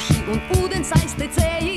Ski und Uden, Seiste, Zehe,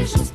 Jesús